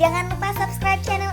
Jangan lupa subscribe channel